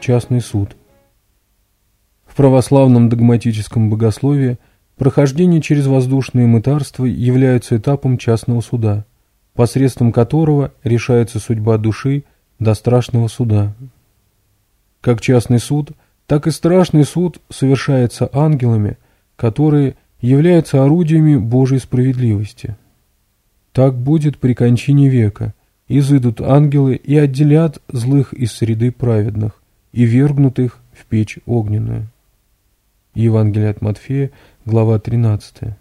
частный суд. В православном догматическом богословии прохождение через воздушные мытарства является этапом частного суда, посредством которого решается судьба души до страшного суда. Как частный суд, так и страшный суд совершается ангелами, которые являются орудиями Божьей справедливости. Так будет при кончине века, изыдут ангелы и отделят злых из среды праведных и вергнутых в печь огненную. Евангелие от Матфея, глава 13.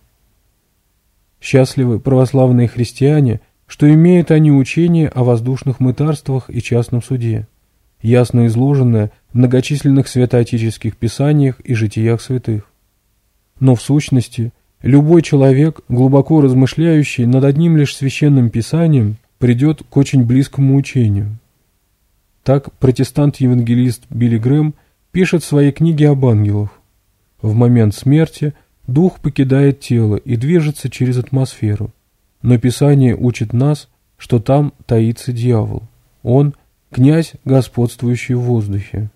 Счастливы православные христиане, что имеют они учение о воздушных мытарствах и частном суде, ясно изложенное в многочисленных святоотеческих писаниях и житиях святых. Но в сущности, любой человек, глубоко размышляющий над одним лишь священным писанием, придет к очень близкому учению. Так протестант-евангелист Билли Грэм пишет в своей книге об ангелах. В момент смерти дух покидает тело и движется через атмосферу. Но Писание учит нас, что там таится дьявол. Он – князь, господствующий в воздухе.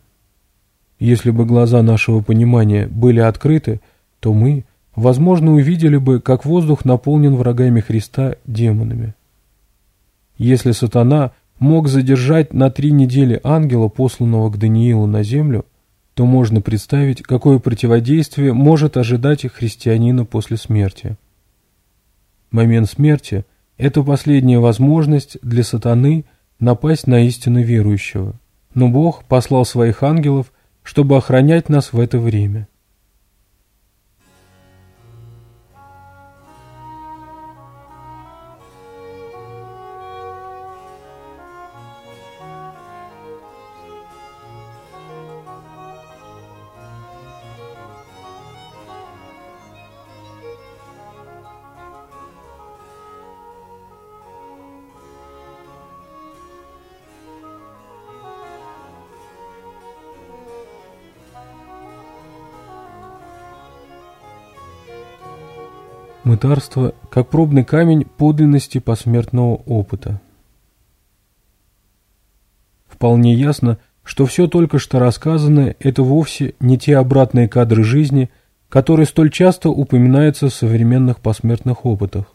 Если бы глаза нашего понимания были открыты, то мы, возможно, увидели бы, как воздух наполнен врагами Христа демонами. Если сатана – мог задержать на три недели ангела, посланного к Даниилу на землю, то можно представить, какое противодействие может ожидать христианина после смерти. Момент смерти – это последняя возможность для сатаны напасть на истинно верующего. Но Бог послал своих ангелов, чтобы охранять нас в это время – Мытарство как пробный камень подлинности посмертного опыта. Вполне ясно, что все только что рассказанное – это вовсе не те обратные кадры жизни, которые столь часто упоминаются в современных посмертных опытах.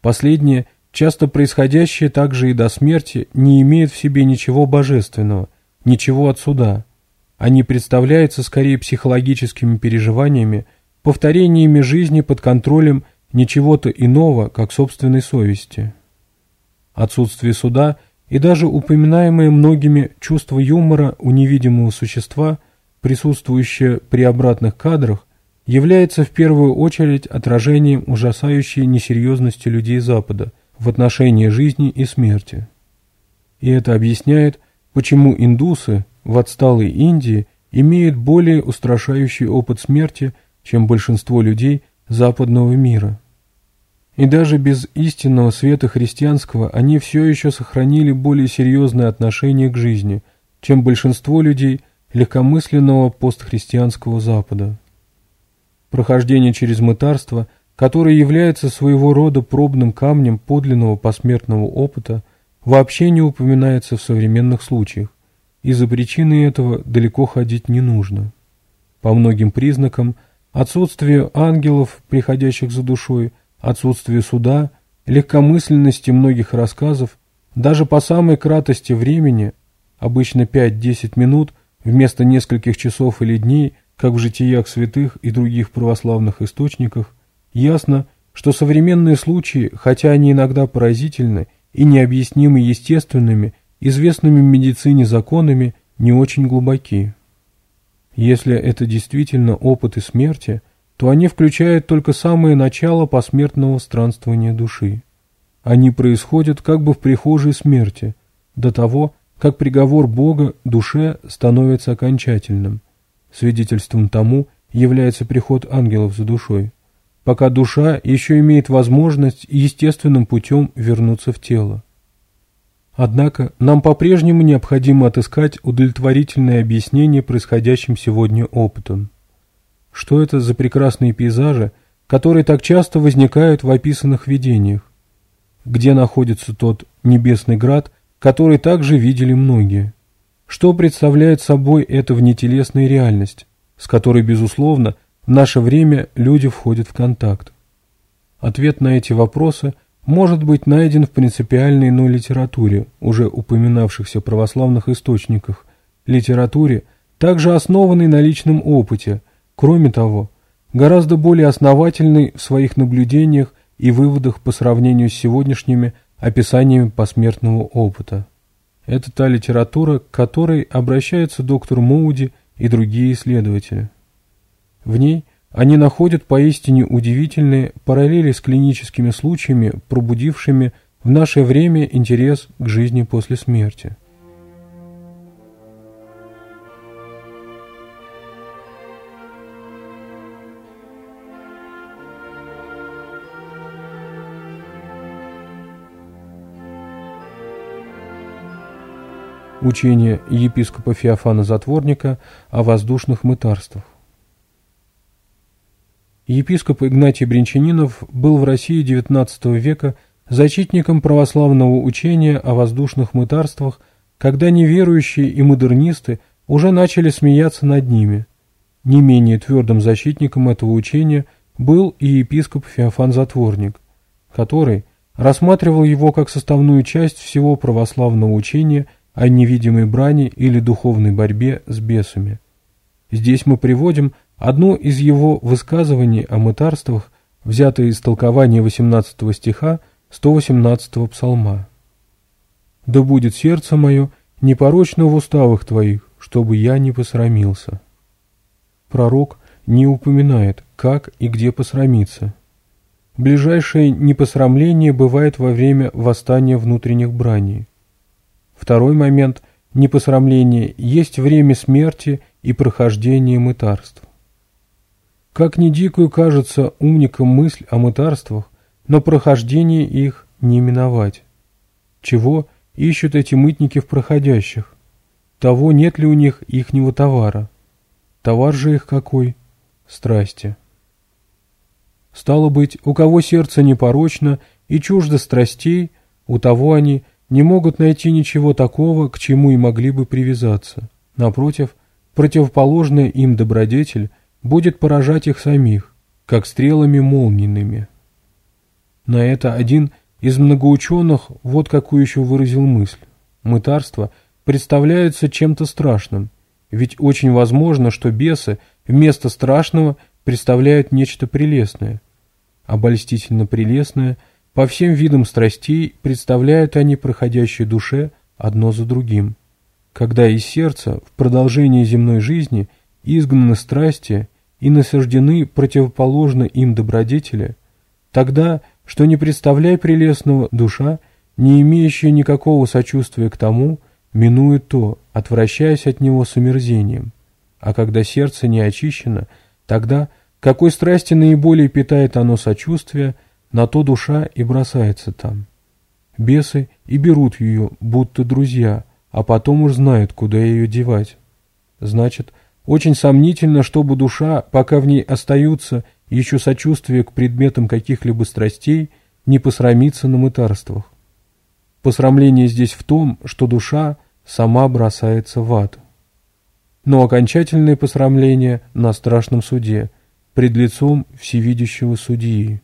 Последнее, часто происходящее также и до смерти, не имеет в себе ничего божественного, ничего отсюда. Они представляются скорее психологическими переживаниями – повторениями жизни под контролем ничего-то иного, как собственной совести. Отсутствие суда и даже упоминаемое многими чувство юмора у невидимого существа, присутствующее при обратных кадрах, является в первую очередь отражением ужасающей несерьезности людей Запада в отношении жизни и смерти. И это объясняет, почему индусы в отсталой Индии имеют более устрашающий опыт смерти – чем большинство людей западного мира. И даже без истинного света христианского они все еще сохранили более серьезное отношение к жизни, чем большинство людей легкомысленного постхристианского Запада. Прохождение через мытарство, которое является своего рода пробным камнем подлинного посмертного опыта, вообще не упоминается в современных случаях, и за причиной этого далеко ходить не нужно. По многим признакам – отсутствию ангелов, приходящих за душой, отсутствию суда, легкомысленности многих рассказов, даже по самой кратости времени, обычно 5-10 минут, вместо нескольких часов или дней, как в житиях святых и других православных источниках, ясно, что современные случаи, хотя они иногда поразительны и необъяснимы естественными, известными медицине законами, не очень глубоки. Если это действительно опыты смерти, то они включают только самое начало посмертного странствования души. Они происходят как бы в прихожей смерти, до того, как приговор Бога душе становится окончательным. Свидетельством тому является приход ангелов за душой, пока душа еще имеет возможность естественным путем вернуться в тело. Однако нам по-прежнему необходимо отыскать удовлетворительное объяснение происходящим сегодня опытом. Что это за прекрасные пейзажи, которые так часто возникают в описанных видениях? Где находится тот небесный град, который также видели многие? Что представляет собой эта внетелесная реальность, с которой, безусловно, в наше время люди входят в контакт? Ответ на эти вопросы – может быть найден в принципиальной, но литературе, уже упоминавшихся православных источниках, литературе, также основанной на личном опыте, кроме того, гораздо более основательной в своих наблюдениях и выводах по сравнению с сегодняшними описаниями посмертного опыта. Это та литература, к которой обращаются доктор Моуди и другие исследователи. В ней – они находят поистине удивительные параллели с клиническими случаями, пробудившими в наше время интерес к жизни после смерти. Учение епископа Феофана Затворника о воздушных мытарствах. Епископ Игнатий Бринчанинов был в России XIX века защитником православного учения о воздушных мытарствах, когда неверующие и модернисты уже начали смеяться над ними. Не менее твердым защитником этого учения был и епископ Феофан Затворник, который рассматривал его как составную часть всего православного учения о невидимой брани или духовной борьбе с бесами. Здесь мы приводим – Одно из его высказываний о мытарствах взято из толкования 18 стиха 118 псалма. «Да будет сердце мое непорочно в уставах твоих, чтобы я не посрамился». Пророк не упоминает, как и где посрамиться. Ближайшее непосрамление бывает во время восстания внутренних браней. Второй момент – непосрамление есть время смерти и прохождения мытарств. Как ни дикую кажется умникам мысль о мытарствах, но прохождение их не миновать. Чего ищут эти мытники в проходящих? Того, нет ли у них ихнего товара. Товар же их какой? Страсти. Стало быть, у кого сердце непорочно и чуждо страстей, у того они не могут найти ничего такого, к чему и могли бы привязаться. Напротив, противоположная им добродетель – будет поражать их самих, как стрелами молниными. На это один из многоученых вот какую еще выразил мысль. Мытарство представляется чем-то страшным, ведь очень возможно, что бесы вместо страшного представляют нечто прелестное. Обольстительно прелестное, по всем видам страстей представляют они проходящей душе одно за другим. Когда из сердца в продолжении земной жизни изгнаны страсти – и насаждены противоположно им добродетели, тогда, что не представляй прелестного, душа, не имеющая никакого сочувствия к тому, минует то, отвращаясь от него с умерзением, А когда сердце не очищено, тогда, какой страсти наиболее питает оно сочувствие, на то душа и бросается там. Бесы и берут ее, будто друзья, а потом уж знают, куда ее девать. Значит, очень сомнительно, чтобы душа, пока в ней остаются еще сочувствие к предметам каких-либо страстей, не посрамится на мытарствах. Посрамление здесь в том, что душа сама бросается в ад. Но окончательное посрамление на страшном суде, пред лицом всевидящего судьи.